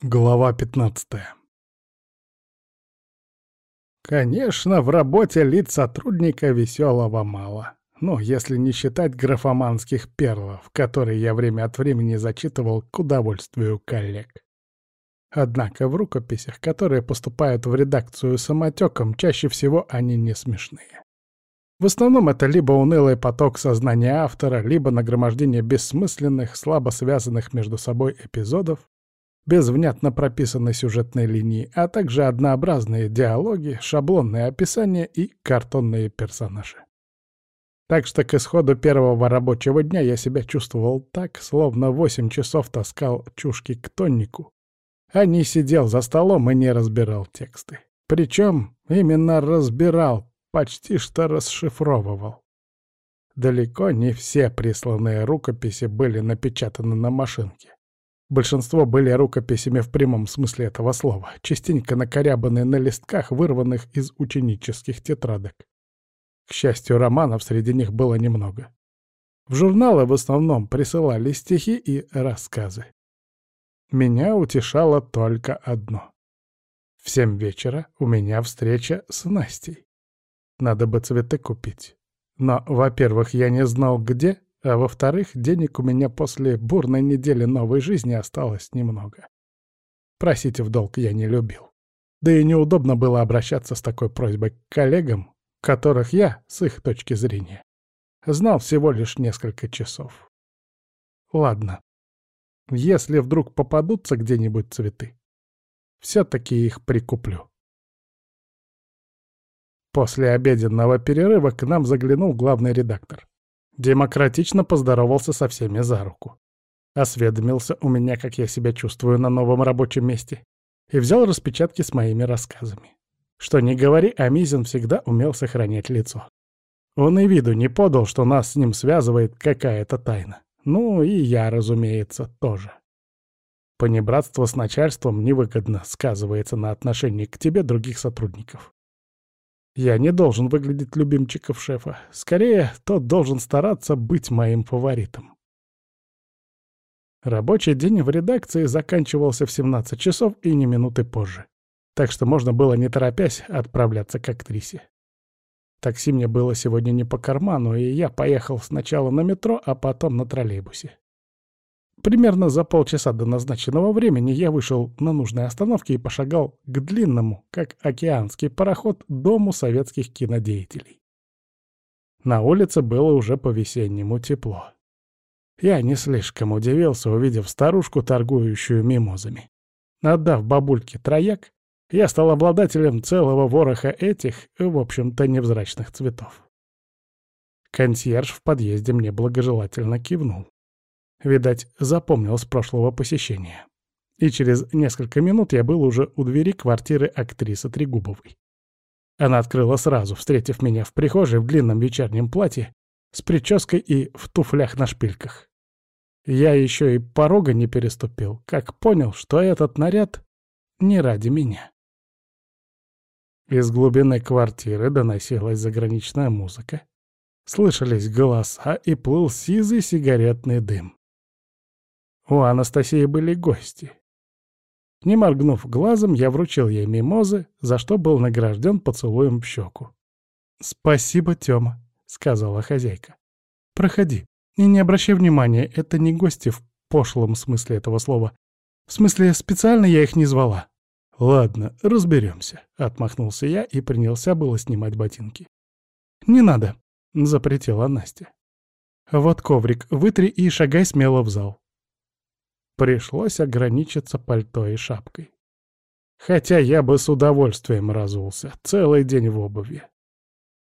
Глава 15 Конечно, в работе лиц сотрудника веселого мало. Ну, если не считать графоманских перлов, которые я время от времени зачитывал к удовольствию коллег. Однако в рукописях, которые поступают в редакцию самотеком, чаще всего они не смешные. В основном это либо унылый поток сознания автора, либо нагромождение бессмысленных, слабо связанных между собой эпизодов, без внятно прописанной сюжетной линии, а также однообразные диалоги, шаблонные описания и картонные персонажи. Так что к исходу первого рабочего дня я себя чувствовал так, словно восемь часов таскал чушки к тоннику, а не сидел за столом и не разбирал тексты. Причем именно разбирал, почти что расшифровывал. Далеко не все присланные рукописи были напечатаны на машинке. Большинство были рукописями в прямом смысле этого слова, частенько накорябанные на листках, вырванных из ученических тетрадок. К счастью, романов среди них было немного. В журналы в основном присылали стихи и рассказы. Меня утешало только одно. В семь вечера у меня встреча с Настей. Надо бы цветы купить. Но, во-первых, я не знал, где, а во-вторых, денег у меня после бурной недели новой жизни осталось немного. Просить в долг я не любил. Да и неудобно было обращаться с такой просьбой к коллегам, которых я, с их точки зрения, знал всего лишь несколько часов. Ладно. Если вдруг попадутся где-нибудь цветы, все-таки их прикуплю. После обеденного перерыва к нам заглянул главный редактор. Демократично поздоровался со всеми за руку. Осведомился у меня, как я себя чувствую на новом рабочем месте. И взял распечатки с моими рассказами. Что не говори, Амизин всегда умел сохранять лицо. Он и виду не подал, что нас с ним связывает какая-то тайна. Ну и я, разумеется, тоже. Понебратство с начальством невыгодно сказывается на отношении к тебе других сотрудников. Я не должен выглядеть любимчиком шефа. Скорее, тот должен стараться быть моим фаворитом. Рабочий день в редакции заканчивался в 17 часов и не минуты позже. Так что можно было не торопясь отправляться к актрисе. Такси мне было сегодня не по карману, и я поехал сначала на метро, а потом на троллейбусе. Примерно за полчаса до назначенного времени я вышел на нужной остановке и пошагал к длинному, как океанский пароход, дому советских кинодеятелей. На улице было уже по-весеннему тепло. Я не слишком удивился, увидев старушку, торгующую мимозами. Отдав бабульке трояк, я стал обладателем целого вороха этих, в общем-то, невзрачных цветов. Консьерж в подъезде мне благожелательно кивнул. Видать, запомнил с прошлого посещения. И через несколько минут я был уже у двери квартиры актрисы Трегубовой. Она открыла сразу, встретив меня в прихожей в длинном вечернем платье, с прической и в туфлях на шпильках. Я еще и порога не переступил, как понял, что этот наряд не ради меня. Из глубины квартиры доносилась заграничная музыка. Слышались голоса и плыл сизый сигаретный дым. У Анастасии были гости. Не моргнув глазом, я вручил ей мимозы, за что был награжден поцелуем в щеку. «Спасибо, Тёма», — сказала хозяйка. «Проходи. И не обращай внимания, это не гости в пошлом смысле этого слова. В смысле, специально я их не звала». «Ладно, разберемся», — отмахнулся я и принялся было снимать ботинки. «Не надо», — запретила Настя. «Вот коврик, вытри и шагай смело в зал. Пришлось ограничиться пальто и шапкой. Хотя я бы с удовольствием разулся, целый день в обуви.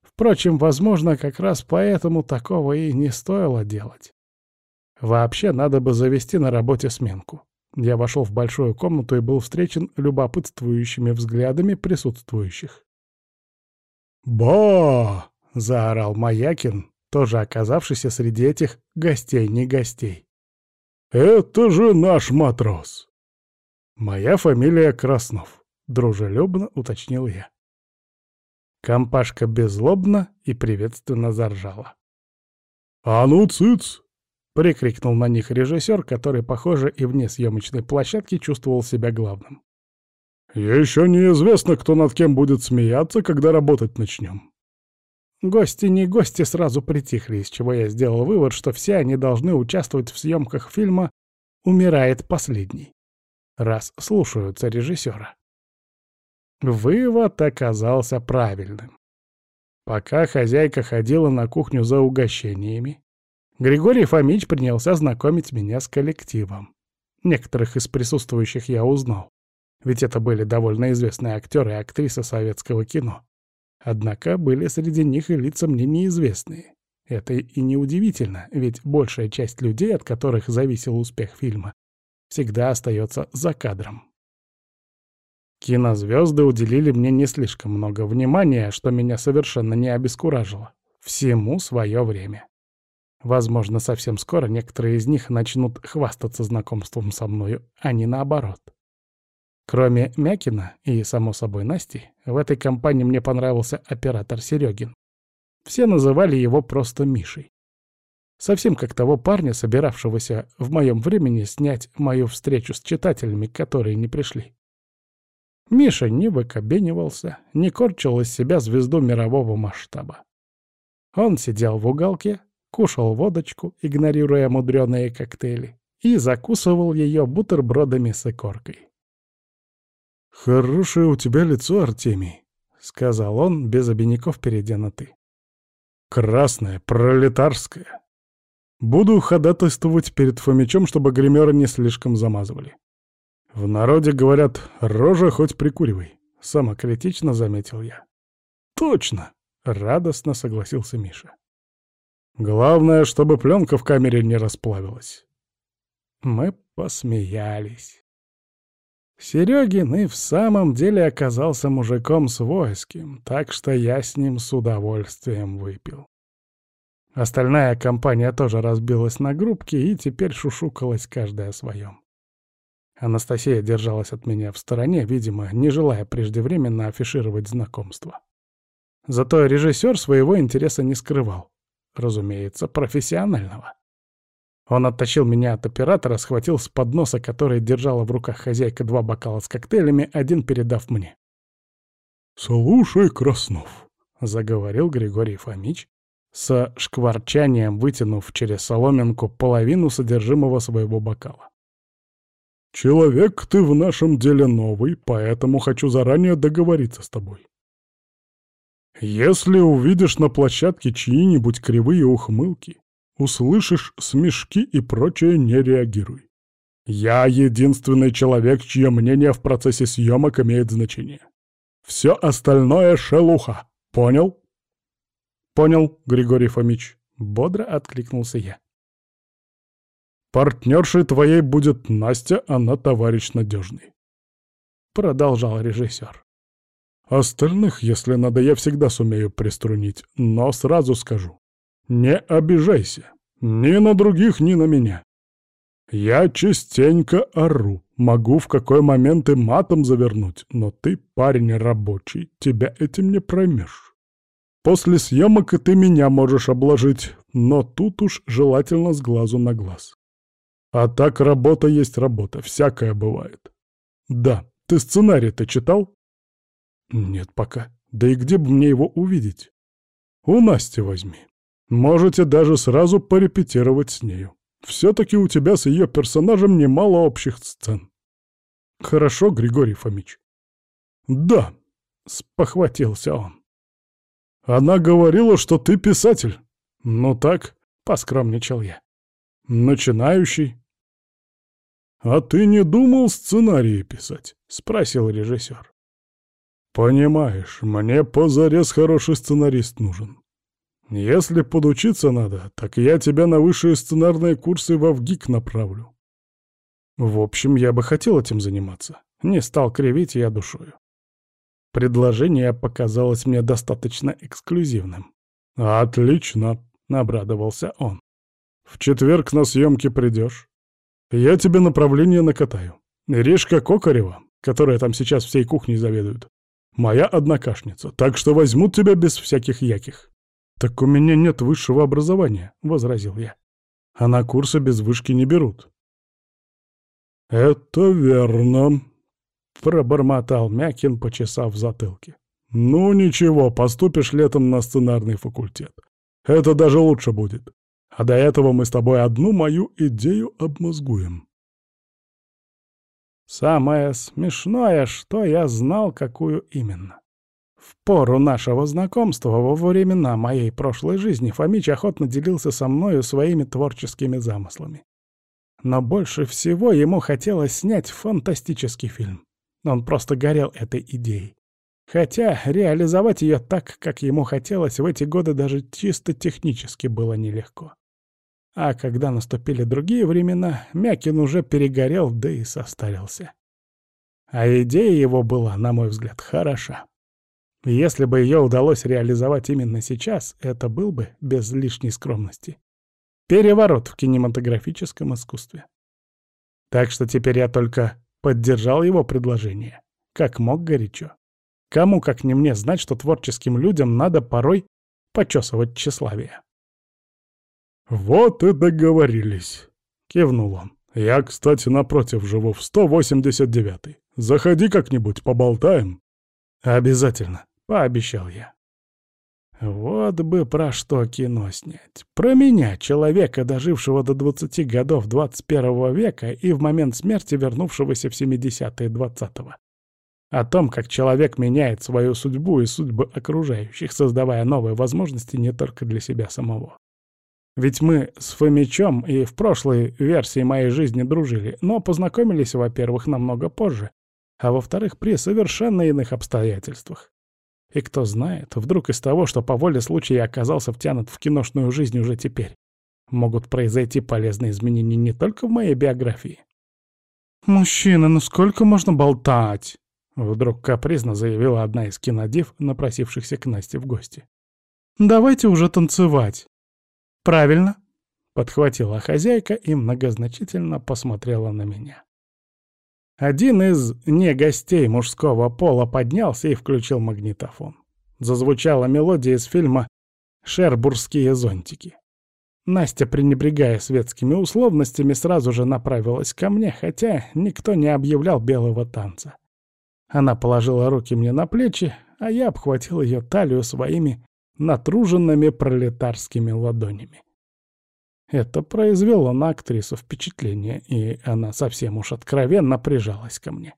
Впрочем, возможно, как раз поэтому такого и не стоило делать. Вообще, надо бы завести на работе сменку. Я вошел в большую комнату и был встречен любопытствующими взглядами присутствующих. «Ба!» — заорал Маякин, тоже оказавшийся среди этих гостей-не гостей. «Это же наш матрос!» «Моя фамилия Краснов», — дружелюбно уточнил я. Компашка беззлобно и приветственно заржала. «А ну, цыц!» — Прикрикнул на них режиссер, который, похоже, и вне съемочной площадки чувствовал себя главным. «Еще неизвестно, кто над кем будет смеяться, когда работать начнем». Гости не гости сразу притихли, из чего я сделал вывод, что все они должны участвовать в съемках фильма «Умирает последний», раз слушаются режиссера. Вывод оказался правильным. Пока хозяйка ходила на кухню за угощениями, Григорий Фомич принялся знакомить меня с коллективом. Некоторых из присутствующих я узнал, ведь это были довольно известные актеры и актрисы советского кино. Однако были среди них и лица мне неизвестные. Это и неудивительно, ведь большая часть людей, от которых зависел успех фильма, всегда остается за кадром. Кинозвезды уделили мне не слишком много внимания, что меня совершенно не обескуражило. Всему свое время. Возможно, совсем скоро некоторые из них начнут хвастаться знакомством со мною, а не наоборот. Кроме Мякина и, само собой, Насти, в этой компании мне понравился оператор Серегин. Все называли его просто Мишей. Совсем как того парня, собиравшегося в моем времени снять мою встречу с читателями, которые не пришли. Миша не выкобенивался, не корчил из себя звезду мирового масштаба. Он сидел в уголке, кушал водочку, игнорируя мудреные коктейли, и закусывал ее бутербродами с икоркой. «Хорошее у тебя лицо, Артемий», — сказал он, без обиняков перейдя на «ты». «Красное, пролетарское. Буду ходатайствовать перед Фомичом, чтобы гримеры не слишком замазывали. В народе говорят «рожа хоть прикуривай», — самокритично заметил я. «Точно!» — радостно согласился Миша. Главное, чтобы пленка в камере не расплавилась. Мы посмеялись. Серегин и в самом деле оказался мужиком свойским, так что я с ним с удовольствием выпил. Остальная компания тоже разбилась на группки и теперь шушукалась каждая о своем. Анастасия держалась от меня в стороне, видимо, не желая преждевременно афишировать знакомство. Зато режиссер своего интереса не скрывал разумеется, профессионального. Он оттащил меня от оператора, схватил с подноса, который держала в руках хозяйка два бокала с коктейлями, один передав мне. «Слушай, Краснов», — заговорил Григорий Фомич, с шкварчанием вытянув через соломинку половину содержимого своего бокала. «Человек ты в нашем деле новый, поэтому хочу заранее договориться с тобой. Если увидишь на площадке чьи-нибудь кривые ухмылки, услышишь смешки и прочее, не реагируй. Я единственный человек, чье мнение в процессе съемок имеет значение. Все остальное — шелуха. Понял? Понял, Григорий Фомич. Бодро откликнулся я. Партнершей твоей будет Настя, она товарищ надежный. Продолжал режиссер. Остальных, если надо, я всегда сумею приструнить, но сразу скажу. Не обижайся. Ни на других, ни на меня. Я частенько ору, могу в какой момент и матом завернуть, но ты парень рабочий, тебя этим не проймешь. После съемок и ты меня можешь обложить, но тут уж желательно с глазу на глаз. А так работа есть работа, всякое бывает. Да, ты сценарий-то читал? Нет пока. Да и где бы мне его увидеть? У Насти возьми. Можете даже сразу порепетировать с нею. Все-таки у тебя с ее персонажем немало общих сцен. Хорошо, Григорий Фомич. Да, спохватился он. Она говорила, что ты писатель. Ну так, поскромничал я. Начинающий. А ты не думал сценарии писать? Спросил режиссер. «Понимаешь, мне позарез хороший сценарист нужен. Если подучиться надо, так я тебя на высшие сценарные курсы во ВГИК направлю». В общем, я бы хотел этим заниматься. Не стал кривить я душою. Предложение показалось мне достаточно эксклюзивным. «Отлично!» — обрадовался он. «В четверг на съемки придешь. Я тебе направление накатаю. Ришка Кокарева, которая там сейчас всей кухней заведует, Моя однокашница, так что возьмут тебя без всяких яких. Так у меня нет высшего образования, — возразил я. а на курсы без вышки не берут. «Это верно», — пробормотал Мякин, почесав в затылке. «Ну ничего, поступишь летом на сценарный факультет. Это даже лучше будет. А до этого мы с тобой одну мою идею обмозгуем». Самое смешное, что я знал, какую именно. В пору нашего знакомства, во времена моей прошлой жизни, Фомич охотно делился со мною своими творческими замыслами. Но больше всего ему хотелось снять фантастический фильм. Он просто горел этой идеей. Хотя реализовать ее так, как ему хотелось, в эти годы даже чисто технически было нелегко. А когда наступили другие времена, Мякин уже перегорел, да и состарился. А идея его была, на мой взгляд, хороша. Если бы ее удалось реализовать именно сейчас, это был бы, без лишней скромности, переворот в кинематографическом искусстве. Так что теперь я только поддержал его предложение, как мог горячо. Кому, как не мне, знать, что творческим людям надо порой почесывать тщеславие. «Вот и договорились», — кивнул он. «Я, кстати, напротив живу в 189-й. Заходи как-нибудь, поболтаем». «Обязательно», — пообещал я. Вот бы про что кино снять. Про меня, человека, дожившего до 20 годов 21 века и в момент смерти вернувшегося в 70-е 20-го. О том, как человек меняет свою судьбу и судьбы окружающих, создавая новые возможности не только для себя самого. Ведь мы с Фомичом и в прошлой версии моей жизни дружили, но познакомились, во-первых, намного позже, а во-вторых, при совершенно иных обстоятельствах. И кто знает, вдруг из того, что по воле случая оказался втянут в киношную жизнь уже теперь, могут произойти полезные изменения не только в моей биографии. «Мужчина, ну сколько можно болтать?» Вдруг капризно заявила одна из кинодив, напросившихся к Насте в гости. «Давайте уже танцевать». «Правильно», — подхватила хозяйка и многозначительно посмотрела на меня. Один из не гостей мужского пола поднялся и включил магнитофон. Зазвучала мелодия из фильма «Шербургские зонтики». Настя, пренебрегая светскими условностями, сразу же направилась ко мне, хотя никто не объявлял белого танца. Она положила руки мне на плечи, а я обхватил ее талию своими натруженными пролетарскими ладонями. Это произвело на актрису впечатление, и она совсем уж откровенно прижалась ко мне.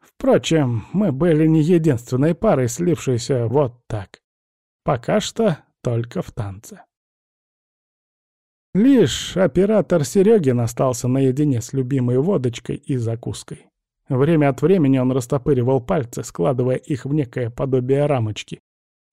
Впрочем, мы были не единственной парой, слившейся вот так. Пока что только в танце. Лишь оператор Серегин остался наедине с любимой водочкой и закуской. Время от времени он растопыривал пальцы, складывая их в некое подобие рамочки,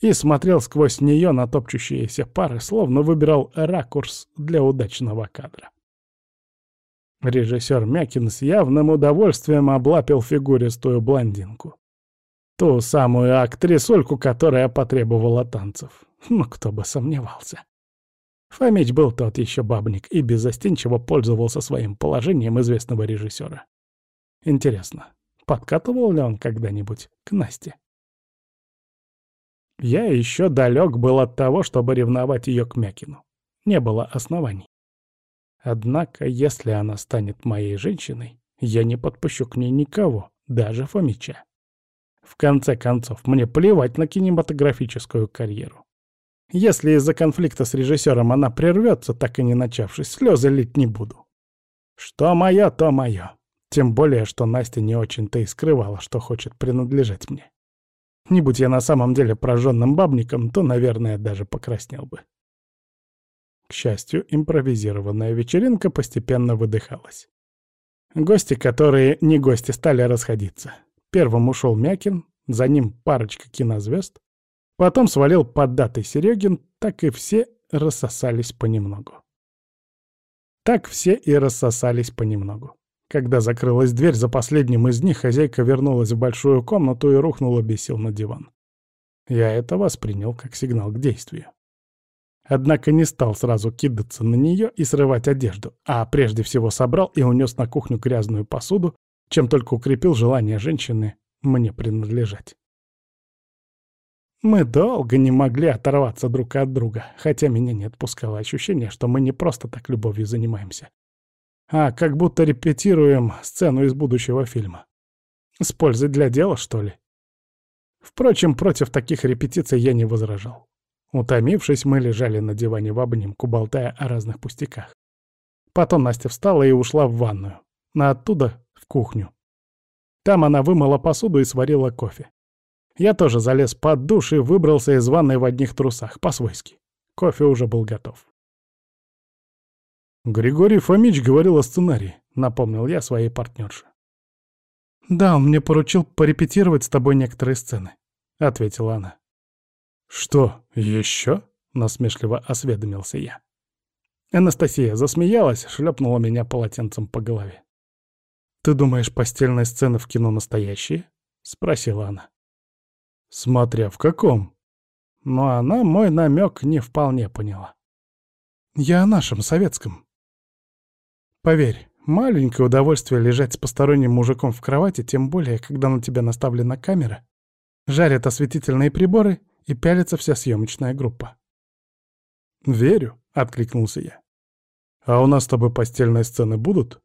и смотрел сквозь нее на топчущиеся пары, словно выбирал ракурс для удачного кадра. Режиссер Мякин с явным удовольствием облапил фигуристую блондинку. Ту самую актрисульку, которая потребовала танцев. Ну, кто бы сомневался. Фомич был тот еще бабник и беззастенчиво пользовался своим положением известного режиссера. Интересно, подкатывал ли он когда-нибудь к Насте? Я еще далек был от того, чтобы ревновать ее к Мякину. Не было оснований. Однако, если она станет моей женщиной, я не подпущу к ней никого, даже Фомича. В конце концов, мне плевать на кинематографическую карьеру. Если из-за конфликта с режиссером она прервется, так и не начавшись, слезы лить не буду. Что мое, то мое. Тем более, что Настя не очень-то и скрывала, что хочет принадлежать мне. Не будь я на самом деле прожженным бабником, то, наверное, даже покраснел бы. К счастью, импровизированная вечеринка постепенно выдыхалась. Гости, которые не гости, стали расходиться. Первым ушел Мякин, за ним парочка кинозвезд, потом свалил поддатый Серегин, так и все рассосались понемногу. Так все и рассосались понемногу. Когда закрылась дверь за последним из них, хозяйка вернулась в большую комнату и рухнула без сил на диван. Я это воспринял как сигнал к действию. Однако не стал сразу кидаться на нее и срывать одежду, а прежде всего собрал и унес на кухню грязную посуду, чем только укрепил желание женщины мне принадлежать. Мы долго не могли оторваться друг от друга, хотя меня не отпускало ощущение, что мы не просто так любовью занимаемся, а как будто репетируем сцену из будущего фильма. С пользой для дела, что ли? Впрочем, против таких репетиций я не возражал. Утомившись, мы лежали на диване в обнимку, болтая о разных пустяках. Потом Настя встала и ушла в ванную, а оттуда — в кухню. Там она вымыла посуду и сварила кофе. Я тоже залез под душ и выбрался из ванной в одних трусах, по-свойски. Кофе уже был готов. «Григорий Фомич говорил о сценарии», — напомнил я своей партнерше. «Да, он мне поручил порепетировать с тобой некоторые сцены», — ответила она. «Что, еще?» — насмешливо осведомился я. Анастасия засмеялась, шлепнула меня полотенцем по голове. «Ты думаешь, постельные сцены в кино настоящие?» — спросила она. «Смотря в каком». Но она мой намек не вполне поняла. «Я о нашем, советском. Поверь, маленькое удовольствие лежать с посторонним мужиком в кровати, тем более, когда на тебя наставлена камера, жарят осветительные приборы и пялится вся съемочная группа. «Верю», — откликнулся я. «А у нас с тобой постельные сцены будут?»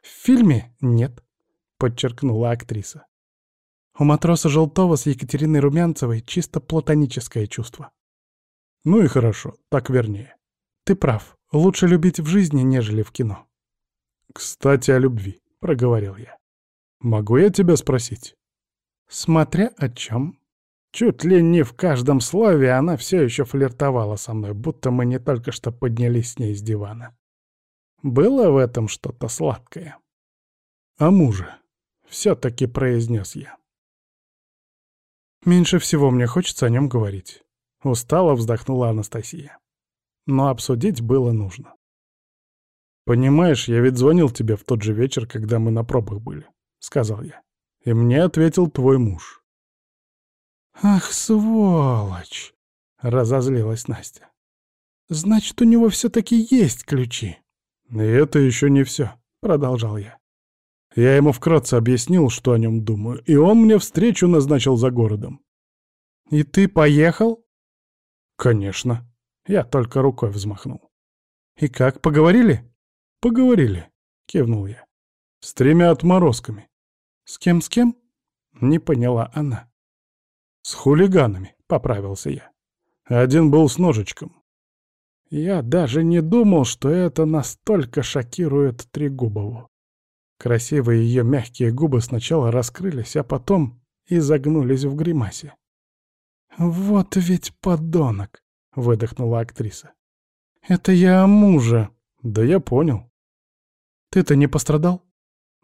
«В фильме нет», — подчеркнула актриса. «У матроса Желтого с Екатериной Румянцевой чисто платоническое чувство». «Ну и хорошо, так вернее. Ты прав, лучше любить в жизни, нежели в кино». «Кстати, о любви», — проговорил я. «Могу я тебя спросить?» «Смотря о чем». Чуть ли не в каждом слове она все еще флиртовала со мной, будто мы не только что поднялись с ней с дивана. Было в этом что-то сладкое. «А мужа?» — все-таки произнес я. «Меньше всего мне хочется о нем говорить», — устало вздохнула Анастасия. Но обсудить было нужно. «Понимаешь, я ведь звонил тебе в тот же вечер, когда мы на пробах были», — сказал я. «И мне ответил твой муж». «Ах, сволочь!» — разозлилась Настя. «Значит, у него все-таки есть ключи». «И это еще не все», — продолжал я. Я ему вкратце объяснил, что о нем думаю, и он мне встречу назначил за городом. «И ты поехал?» «Конечно». Я только рукой взмахнул. «И как, поговорили?» «Поговорили», — кивнул я. «С тремя отморозками». «С кем, с кем?» — не поняла она. «С хулиганами», — поправился я. Один был с ножичком. Я даже не думал, что это настолько шокирует Трегубову. Красивые ее мягкие губы сначала раскрылись, а потом изогнулись в гримасе. «Вот ведь подонок!» — выдохнула актриса. «Это я о муже!» «Да я понял. Ты-то не пострадал?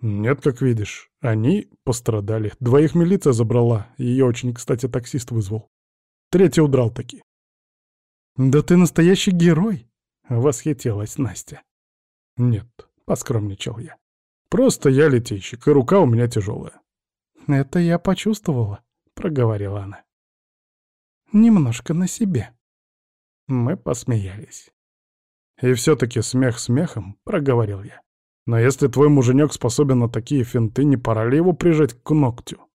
Нет, как видишь. Они пострадали. Двоих милиция забрала. Ее очень, кстати, таксист вызвал. Третий удрал таки. Да ты настоящий герой, восхитилась Настя. Нет, поскромничал я. Просто я летейщик, и рука у меня тяжелая. Это я почувствовала, проговорила она. Немножко на себе. Мы посмеялись. И все-таки смех смехом, проговорил я. Но если твой муженек способен на такие финты, не пора ли его прижать к ногтю?»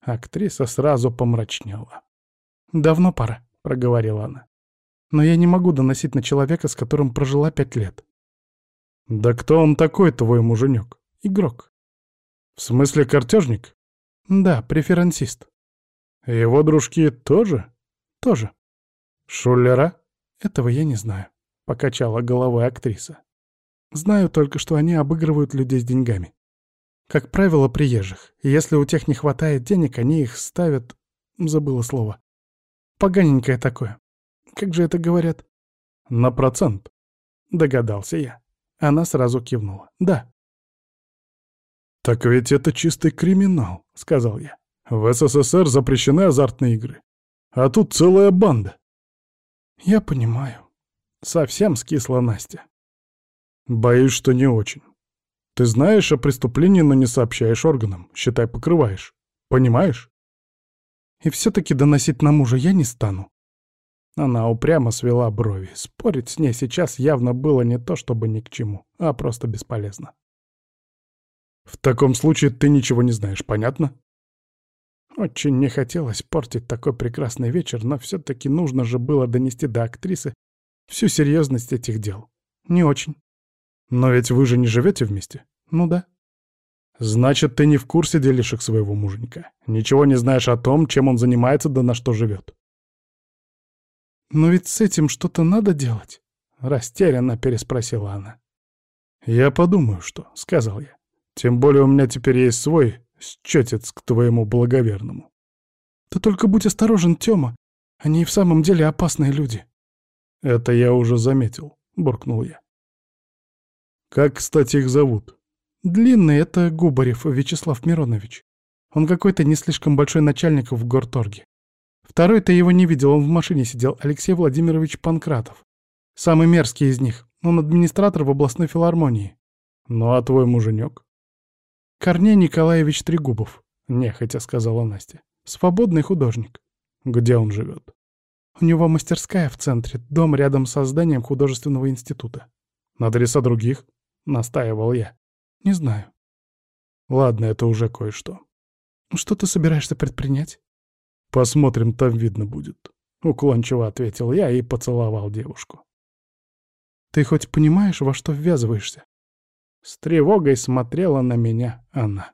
Актриса сразу помрачнела. «Давно пора», — проговорила она. «Но я не могу доносить на человека, с которым прожила пять лет». «Да кто он такой, твой муженек? Игрок». «В смысле картежник?» «Да, преферансист». «Его дружки тоже?» «Тоже». «Шулера?» «Этого я не знаю», — покачала головой актриса. Знаю только, что они обыгрывают людей с деньгами. Как правило, приезжих. Если у тех не хватает денег, они их ставят... Забыла слово. Поганенькое такое. Как же это говорят? На процент. Догадался я. Она сразу кивнула. Да. «Так ведь это чистый криминал», — сказал я. «В СССР запрещены азартные игры. А тут целая банда». «Я понимаю». Совсем скисла Настя. Боюсь, что не очень. Ты знаешь о преступлении, но не сообщаешь органам. Считай, покрываешь. Понимаешь? И все-таки доносить на мужа я не стану. Она упрямо свела брови. Спорить с ней сейчас явно было не то чтобы ни к чему, а просто бесполезно. В таком случае ты ничего не знаешь, понятно? Очень не хотелось портить такой прекрасный вечер, но все-таки нужно же было донести до актрисы всю серьезность этих дел. Не очень. Но ведь вы же не живете вместе? Ну да. Значит, ты не в курсе делишек своего муженька. Ничего не знаешь о том, чем он занимается да на что живет. Но ведь с этим что-то надо делать. Растерянно переспросила она. «Я подумаю, что», — сказал я. «Тем более у меня теперь есть свой счетец к твоему благоверному». «Ты только будь осторожен, Тёма. Они и в самом деле опасные люди». «Это я уже заметил», — буркнул я. «Как, кстати, их зовут?» «Длинный — это Губарев Вячеслав Миронович. Он какой-то не слишком большой начальник в горторге. Второй ты его не видел, он в машине сидел, Алексей Владимирович Панкратов. Самый мерзкий из них. Он администратор в областной филармонии. Ну а твой муженек? Корней Николаевич Трегубов, нехотя сказала Настя. Свободный художник. Где он живет? У него мастерская в центре, дом рядом со зданием художественного института. На адреса других? Настаивал я. Не знаю. Ладно, это уже кое-что. Что ты собираешься предпринять? Посмотрим, там видно будет. Уклончиво ответил я и поцеловал девушку. Ты хоть понимаешь, во что ввязываешься?» С тревогой смотрела на меня она.